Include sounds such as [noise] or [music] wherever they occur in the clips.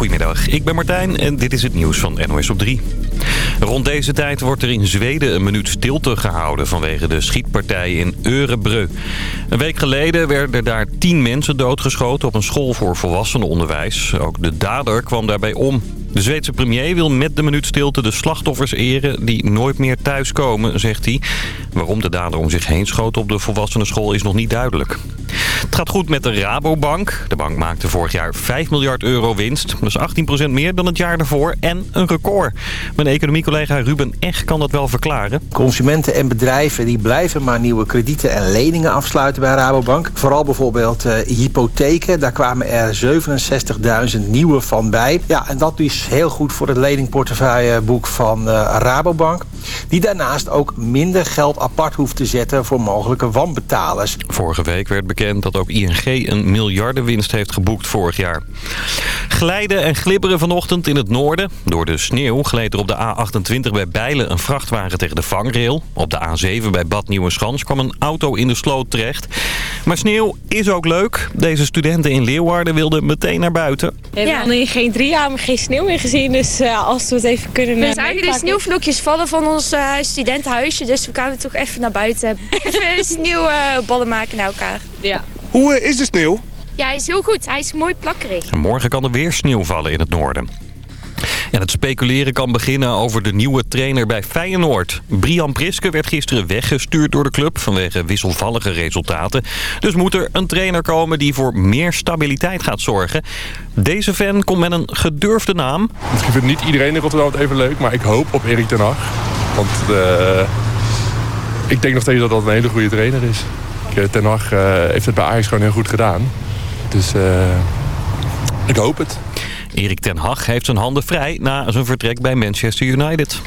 Goedemiddag, ik ben Martijn en dit is het nieuws van NOS op 3. Rond deze tijd wordt er in Zweden een minuut stilte gehouden vanwege de schietpartij in Örebro. Een week geleden werden daar tien mensen doodgeschoten op een school voor volwassenenonderwijs. Ook de dader kwam daarbij om. De Zweedse premier wil met de minuut stilte de slachtoffers eren die nooit meer thuiskomen, zegt hij. Waarom de dader om zich heen schoot op de volwassenenschool is nog niet duidelijk. Het gaat goed met de Rabobank. De bank maakte vorig jaar 5 miljard euro winst. Dat is 18% meer dan het jaar daarvoor en een record. Mijn economiecollega Ruben Ech kan dat wel verklaren. Consumenten en bedrijven die blijven maar nieuwe kredieten en leningen afsluiten bij Rabobank. Vooral bijvoorbeeld uh, hypotheken. Daar kwamen er 67.000 nieuwe van bij. Ja, en dat is heel goed voor het leningportefeuilleboek van uh, Rabobank. Die daarnaast ook minder geld apart hoeft te zetten voor mogelijke wanbetalers. Vorige week werd bekend dat ook ING een miljardenwinst heeft geboekt vorig jaar. Glijden en glibberen vanochtend in het noorden. Door de sneeuw gleed er op de A28 bij Bijlen een vrachtwagen tegen de vangrail. Op de A7 bij Bad Nieuweschans kwam een auto in de sloot terecht. Maar sneeuw is ook leuk. Deze studenten in Leeuwarden wilden meteen naar buiten. We hebben al in geen drie jaar geen sneeuw meer gezien. Dus uh, als we het even kunnen... We zagen de sneeuwvlokjes vallen van ons uh, studentenhuisje. Dus we kwamen toch even naar buiten. [laughs] Even sneeuwballen maken naar elkaar. Ja. Hoe uh, is de sneeuw? Ja, hij is heel goed. Hij is mooi plakkerig. En morgen kan er weer sneeuw vallen in het noorden. En het speculeren kan beginnen over de nieuwe trainer bij Feyenoord. Brian Priske werd gisteren weggestuurd door de club vanwege wisselvallige resultaten. Dus moet er een trainer komen die voor meer stabiliteit gaat zorgen. Deze fan komt met een gedurfde naam. Ik vind niet iedereen in Rotterdam het even leuk, maar ik hoop op Erik ten Hag. Want uh, ik denk nog steeds dat dat een hele goede trainer is. Ten Hag uh, heeft het bij Ajax gewoon heel goed gedaan. Dus ik hoop het. Erik ten Hag heeft zijn handen vrij na zijn vertrek bij Manchester United.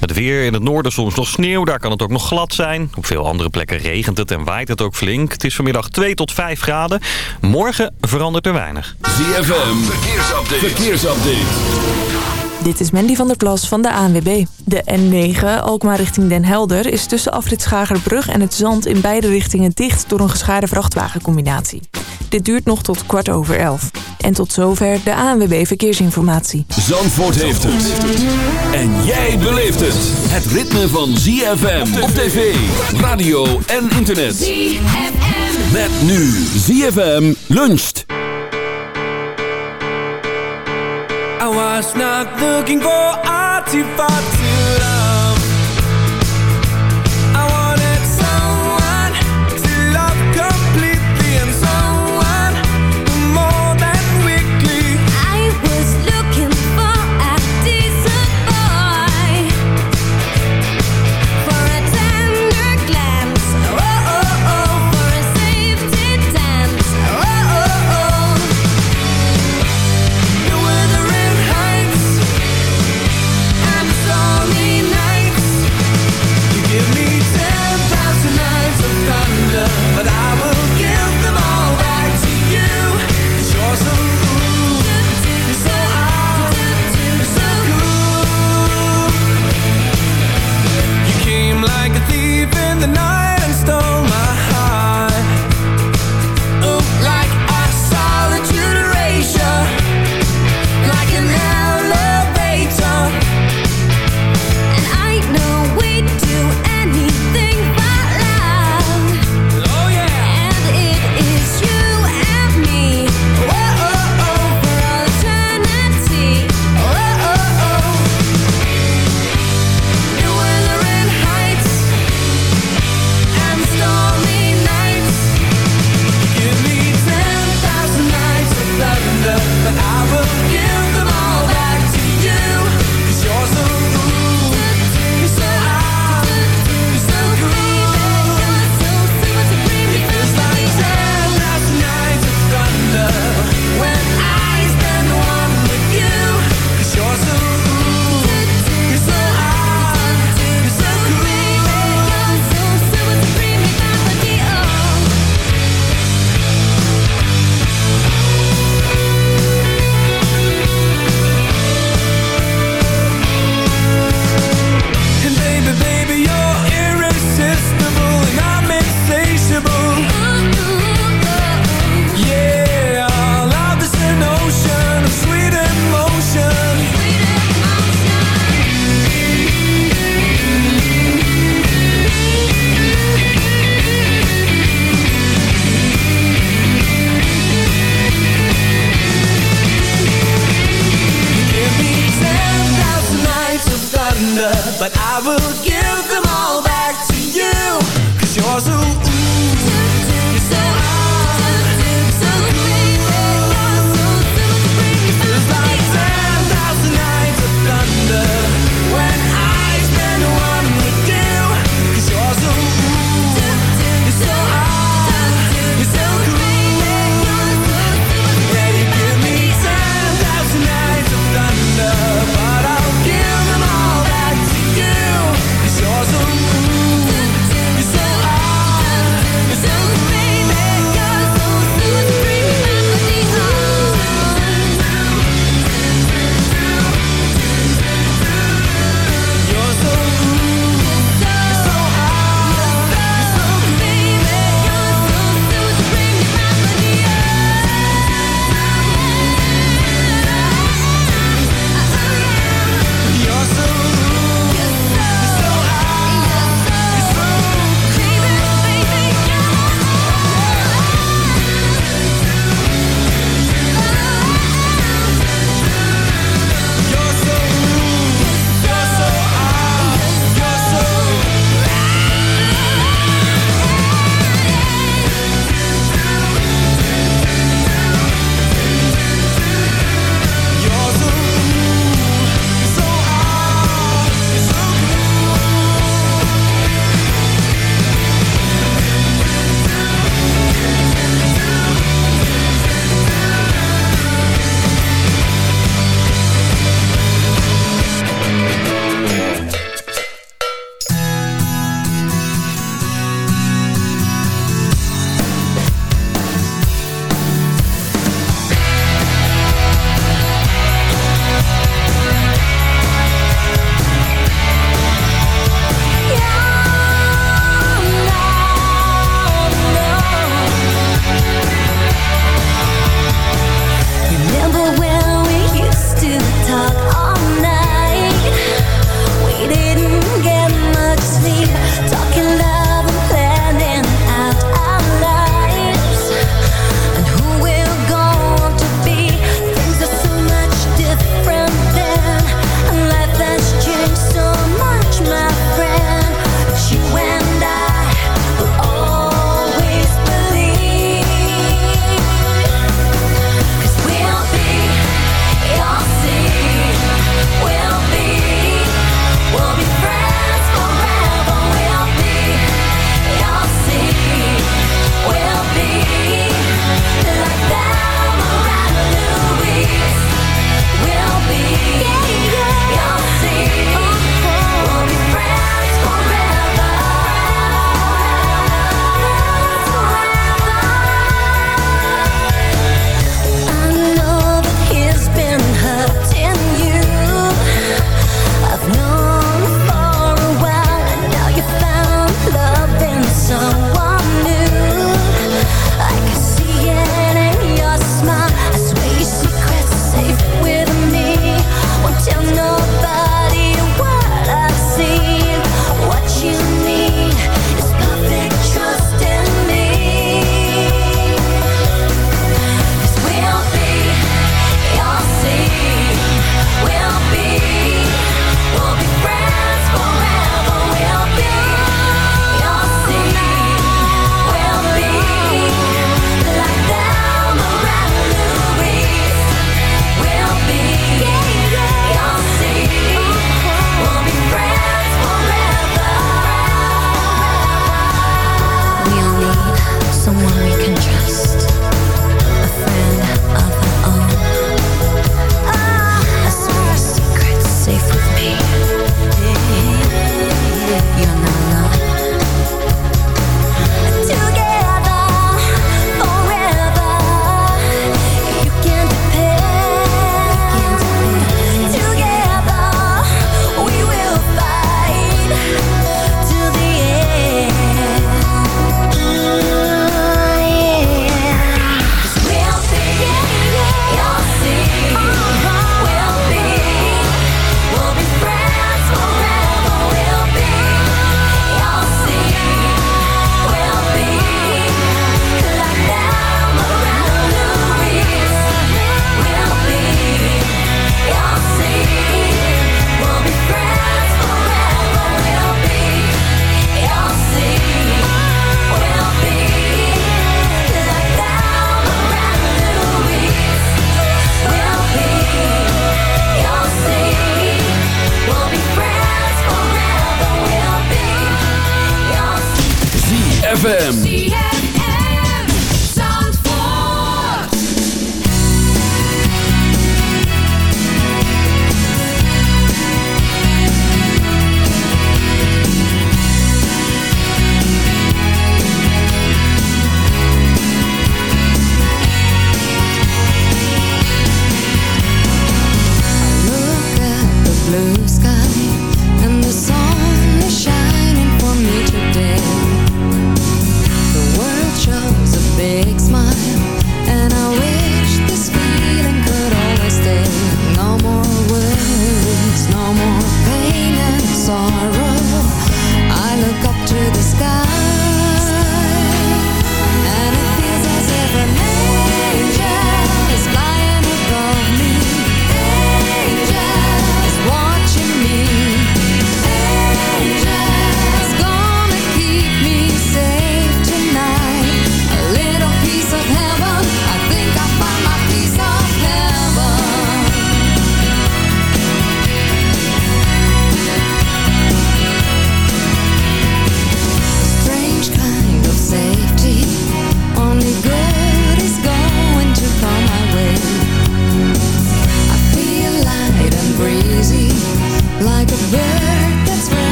Het weer in het noorden soms nog sneeuw, daar kan het ook nog glad zijn. Op veel andere plekken regent het en waait het ook flink. Het is vanmiddag 2 tot 5 graden. Morgen verandert er weinig. ZFM, verkeersupdate. verkeersupdate. Dit is Mandy van der Plas van de ANWB. De N9, Alkmaar richting Den Helder, is tussen afrit Schagerbrug en het Zand in beide richtingen dicht door een geschaarde vrachtwagencombinatie. Dit duurt nog tot kwart over elf. En tot zover de ANWB Verkeersinformatie. Zandvoort heeft het. En jij beleeft het. Het ritme van ZFM op tv, radio en internet. ZFM. Met nu ZFM luncht. I was not looking for artifacts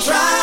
keeps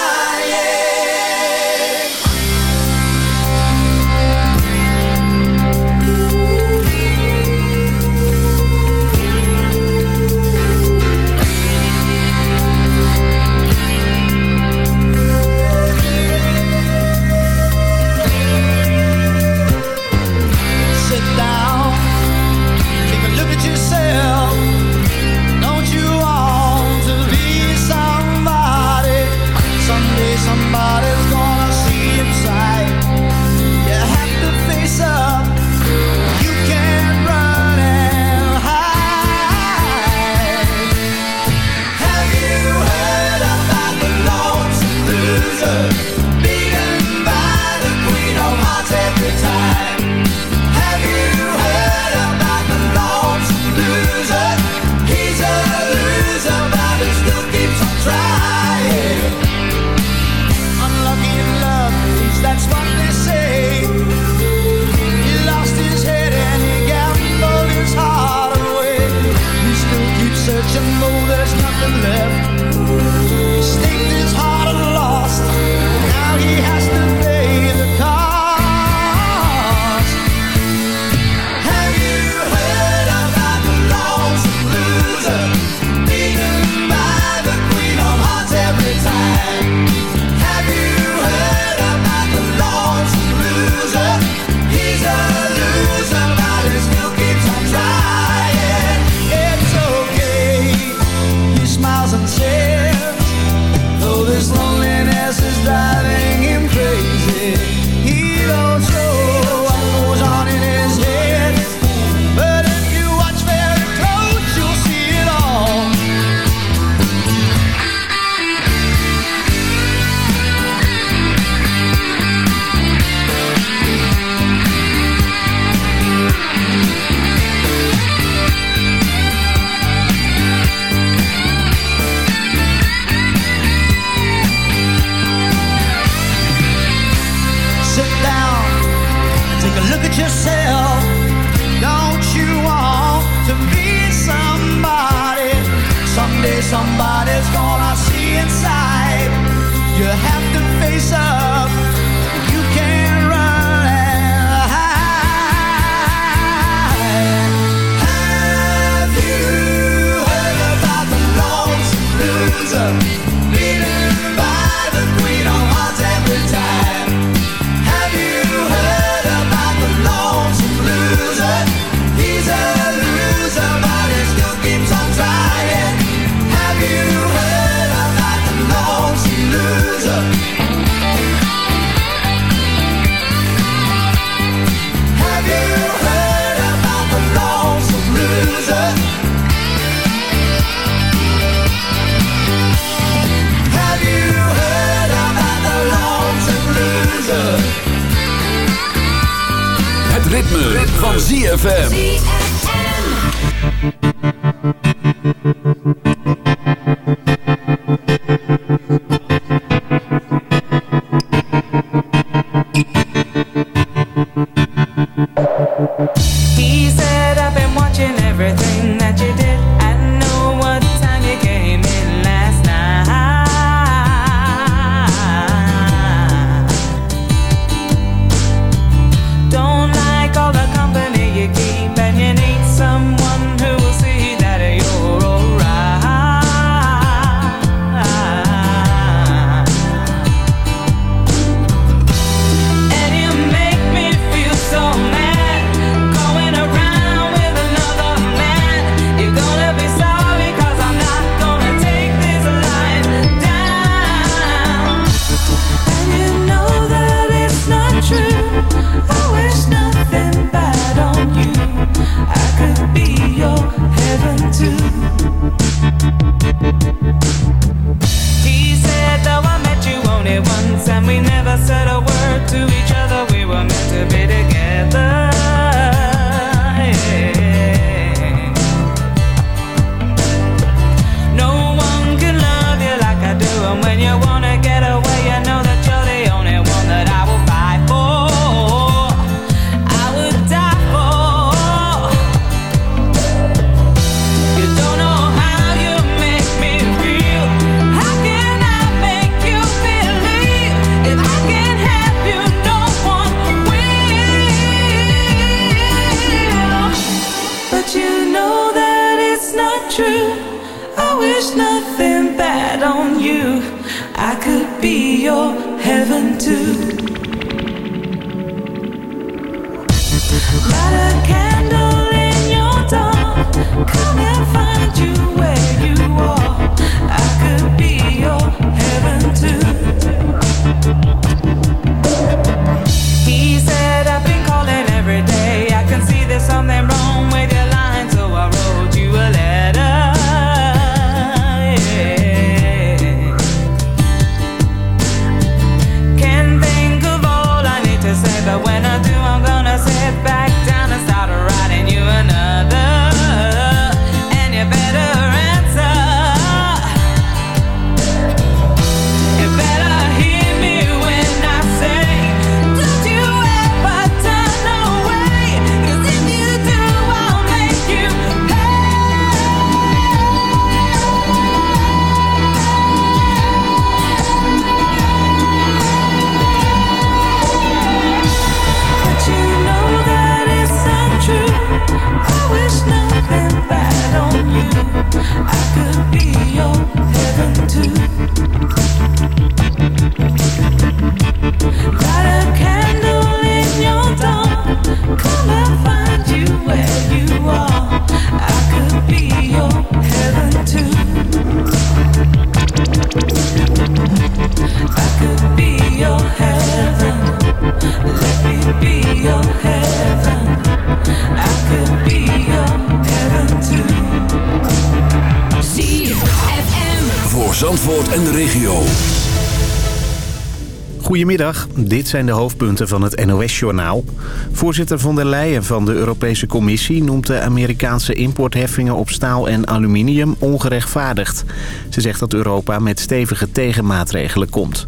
dit zijn de hoofdpunten van het NOS-journaal. Voorzitter von der Leyen van de Europese Commissie noemt de Amerikaanse importheffingen op staal en aluminium ongerechtvaardigd. Ze zegt dat Europa met stevige tegenmaatregelen komt.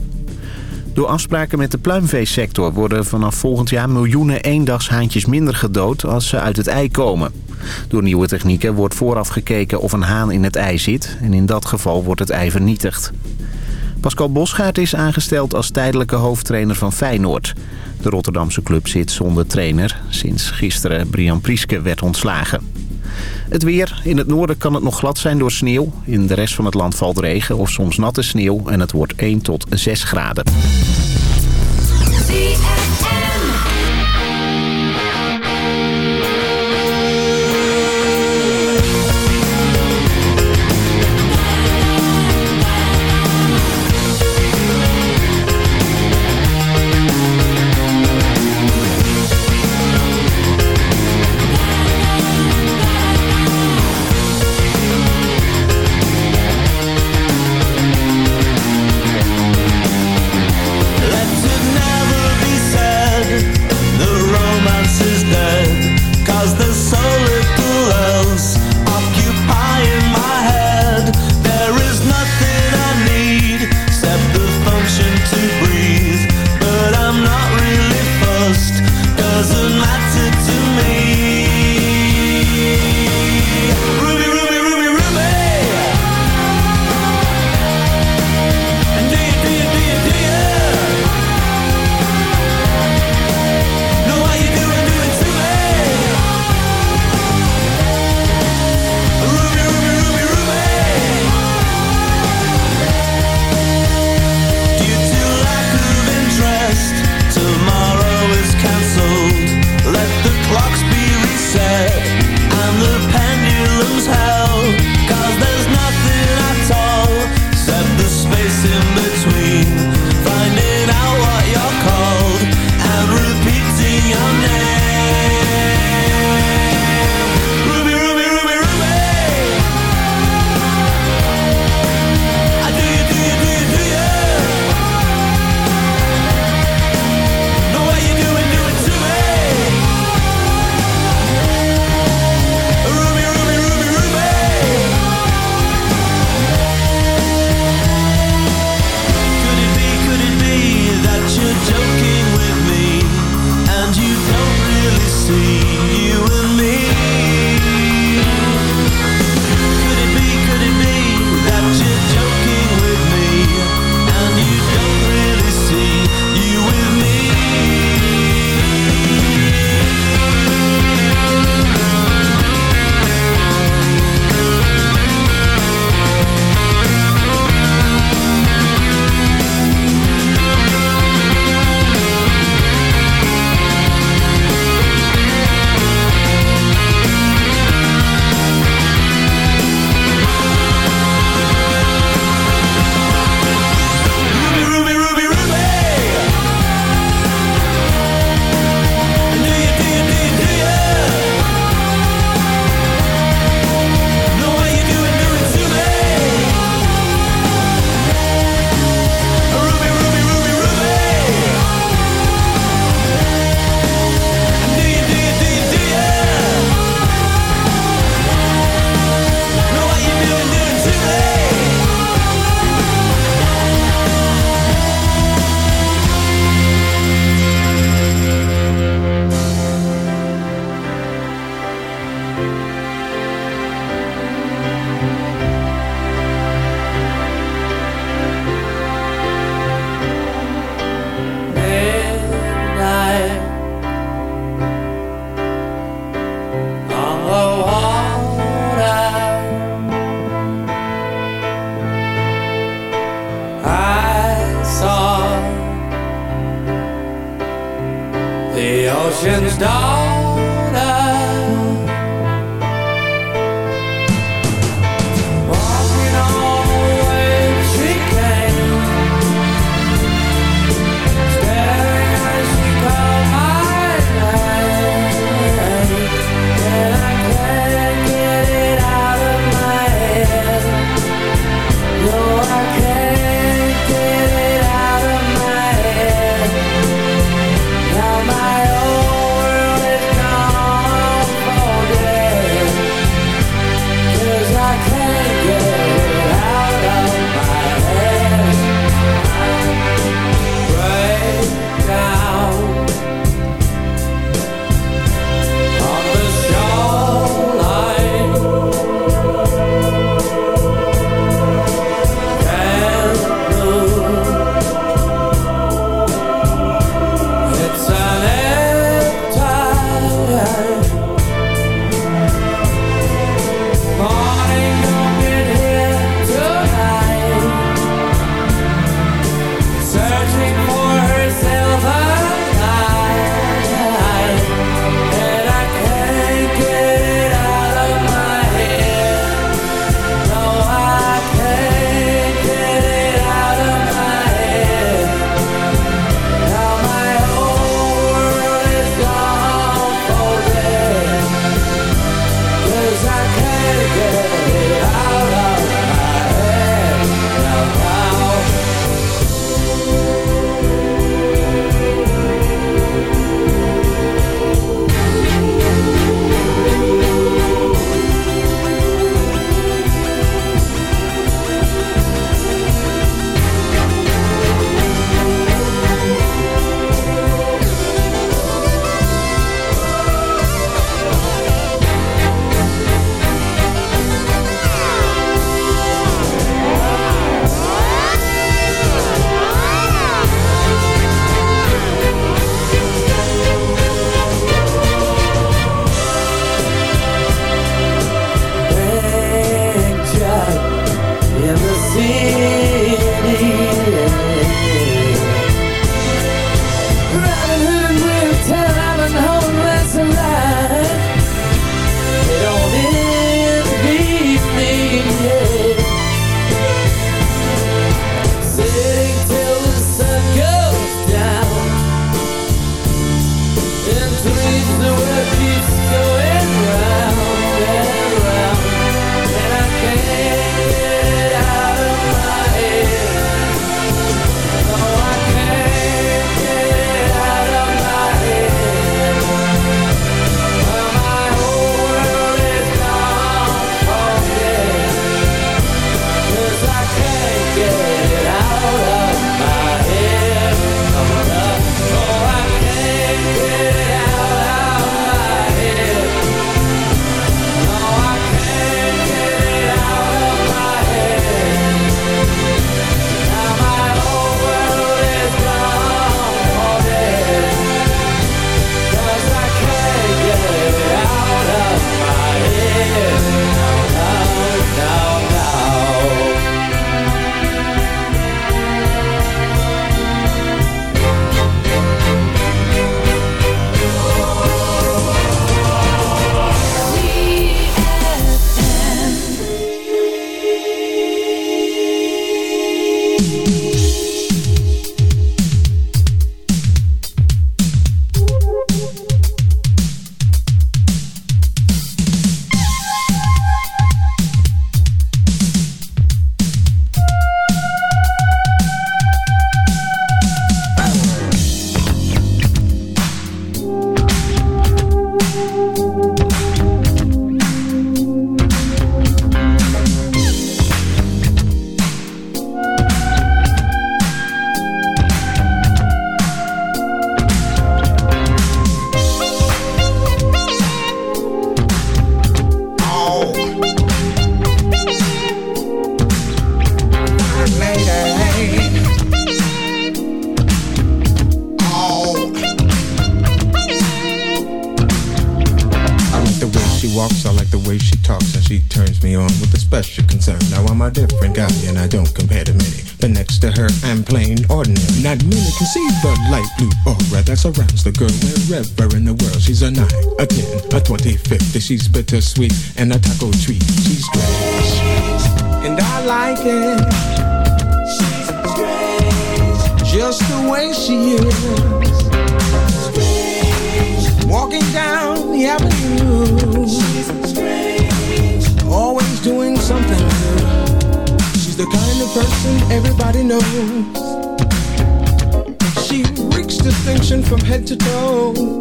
Door afspraken met de pluimveesector worden vanaf volgend jaar miljoenen eendagshaantjes minder gedood als ze uit het ei komen. Door nieuwe technieken wordt vooraf gekeken of een haan in het ei zit en in dat geval wordt het ei vernietigd. Pascal Bosgaard is aangesteld als tijdelijke hoofdtrainer van Feyenoord. De Rotterdamse club zit zonder trainer sinds gisteren Brian Prieske werd ontslagen. Het weer. In het noorden kan het nog glad zijn door sneeuw. In de rest van het land valt regen of soms natte sneeuw en het wordt 1 tot 6 graden. 20, 50. She's bittersweet and a taco treat. She's strange. And I like it. She's strange. Just the way she is. Strange. Walking down the avenue. She's strange. Always doing something new. She's the kind of person everybody knows. She reeks distinction from head to toe.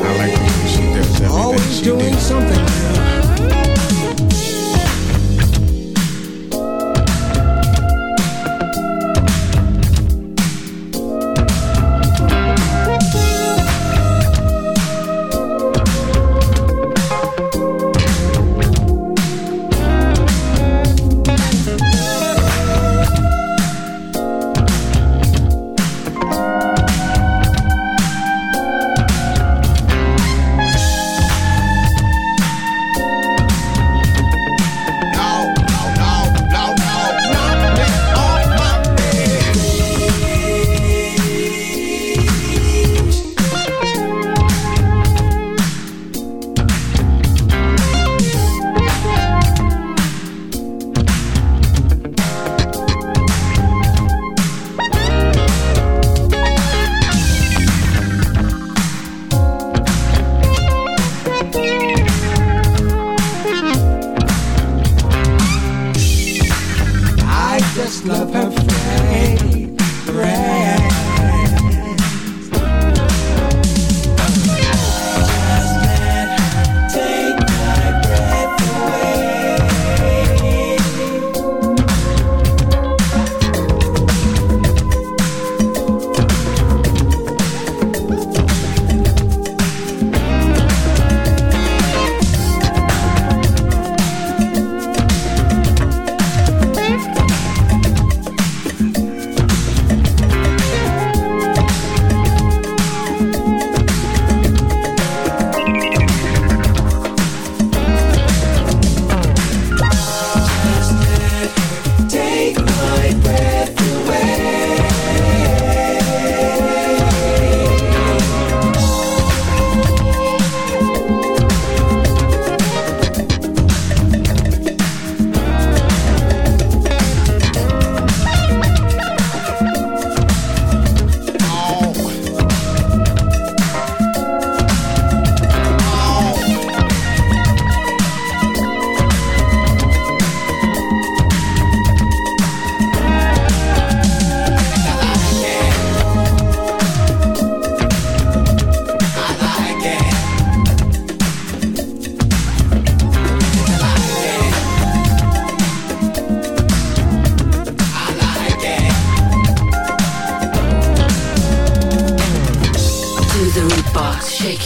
I like the way she does everything Always she doing did. something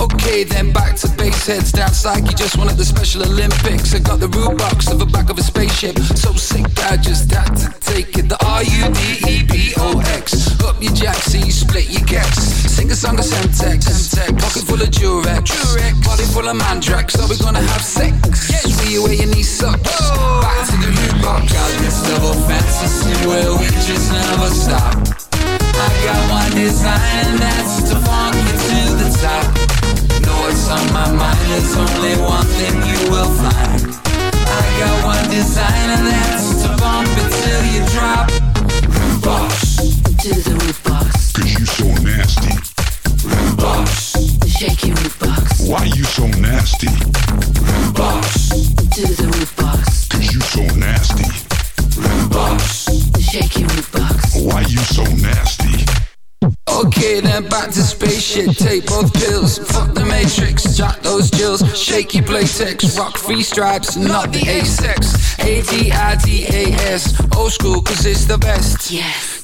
Okay, then back to base heads down psyche. Just wanted the Special Olympics. I got the rudebox of the back of a spaceship. So sick, I just had to take it. The R U D E B O X. Up your jack, so you split your gex. Sing a song of Semtex. Pocket full of Durex. Body full of Mandrax. Are we gonna have sex? Will you wear your knee socks? Back to the rudebox. Got this double fantasy where we just never stop. I got one design and that's to funk you to the top. Know what's on my mind, there's only one thing you will find. I got one design and that's to bump it till you drop. Box To the rudebox. Cause you so nasty. Box. Shake your root box. Why you so nasty? Box. To the rudebox. Cause you so nasty. Box. Shake your rudebox. Why you so nasty? Okay, then back to spaceship. Take both pills. Fuck the matrix. Jack those jills. Shaky playtex. Rock free stripes, not the A-sex. A-D-I-D-A-S. Old school, cause it's the best. Yes.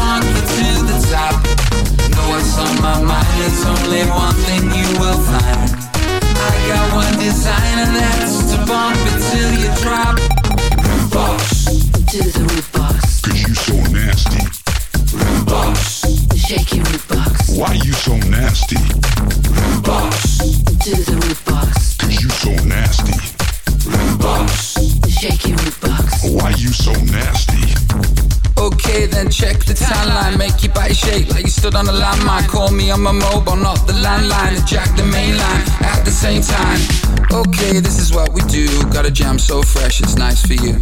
funk you to the top. Know what's on my mind, there's only one thing you will find. I got one design and that's to bump it till you drop. Box To the rudebox. Cause you so nasty. Box. Shake your root box. Why you so nasty? Box. To the rudebox. Cause you so nasty. Box. Shake your rudebox. Why you so nasty? Okay, then check the timeline. Make your body shake like you stood on a landmine. Call me on my mobile, not the landline. And jack the main line at the same time. Okay, this is what we do. Got a jam so fresh, it's nice for you.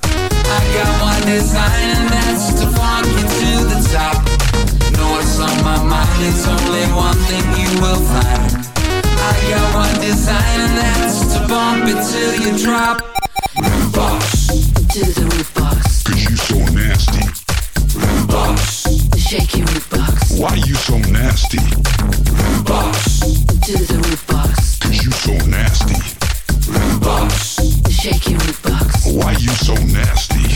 I got one design and that's to funk you to the top. Know what's on my mind? It's only one thing you will find. I got one design and that's to bump it till you drop. Box To the rudebox. Cause you so nasty. Box. Shake your rudebox. Why you so nasty? Box. To the rudebox. Cause you so nasty. Box. Shake your root box. Why you so nasty?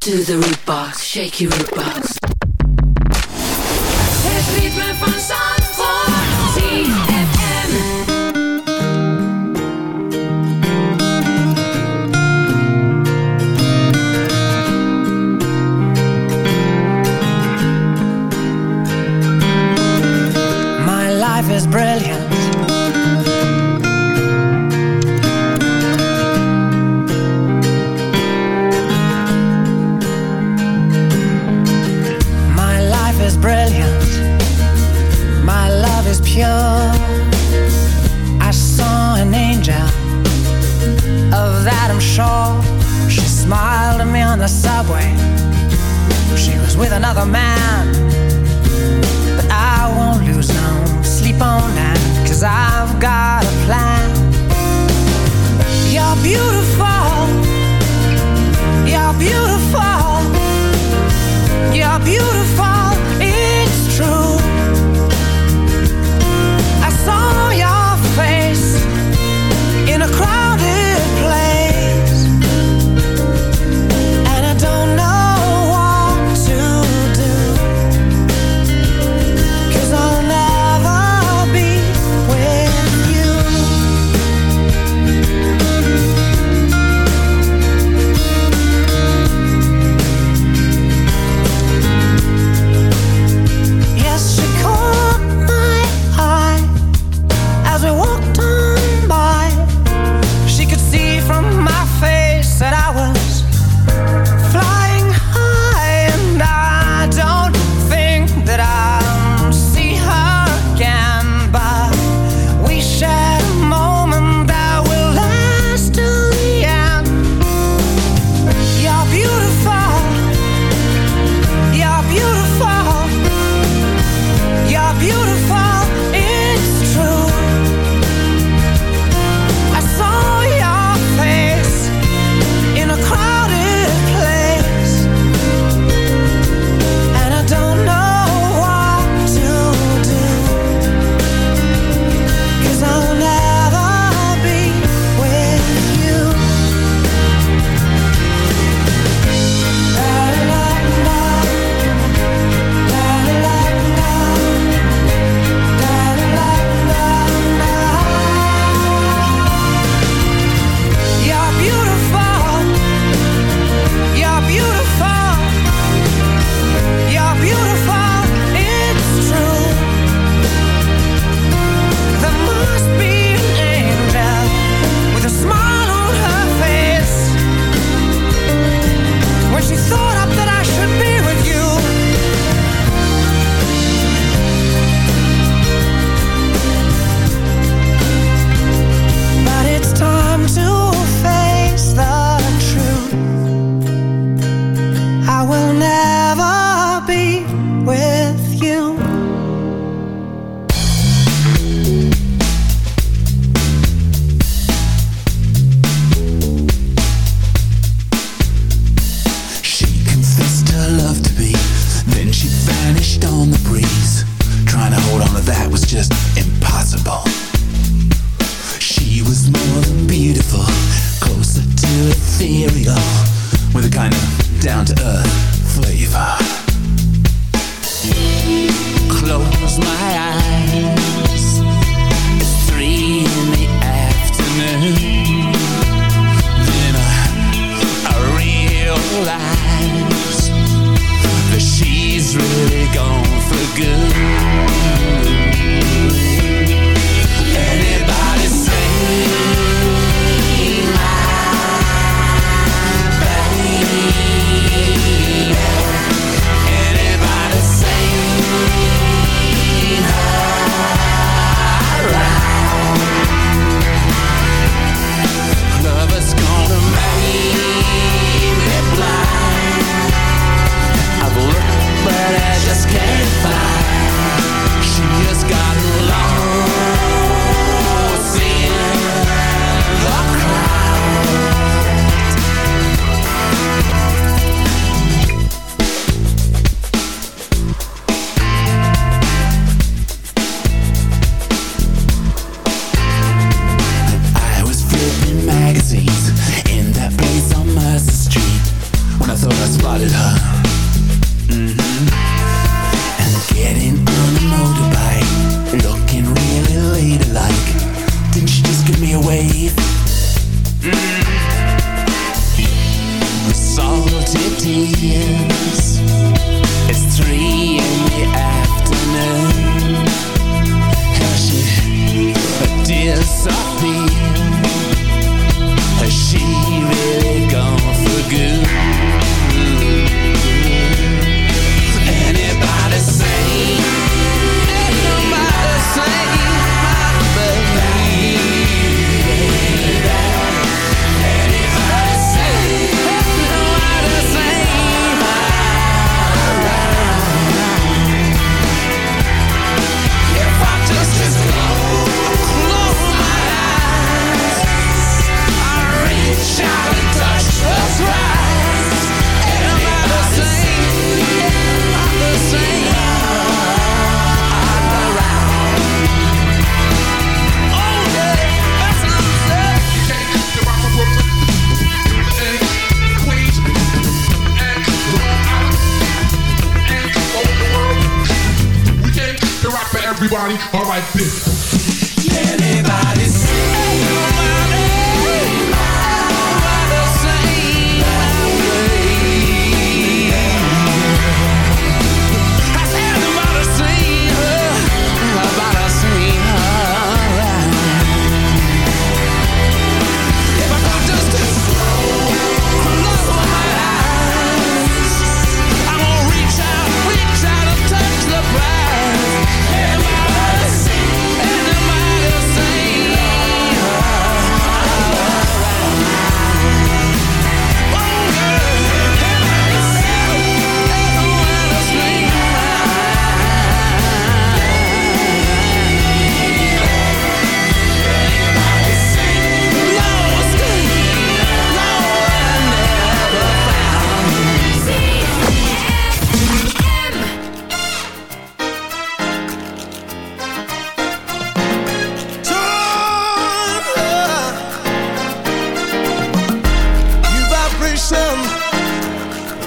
To the root box. Shake your rudebox.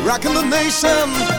Rocking the nation.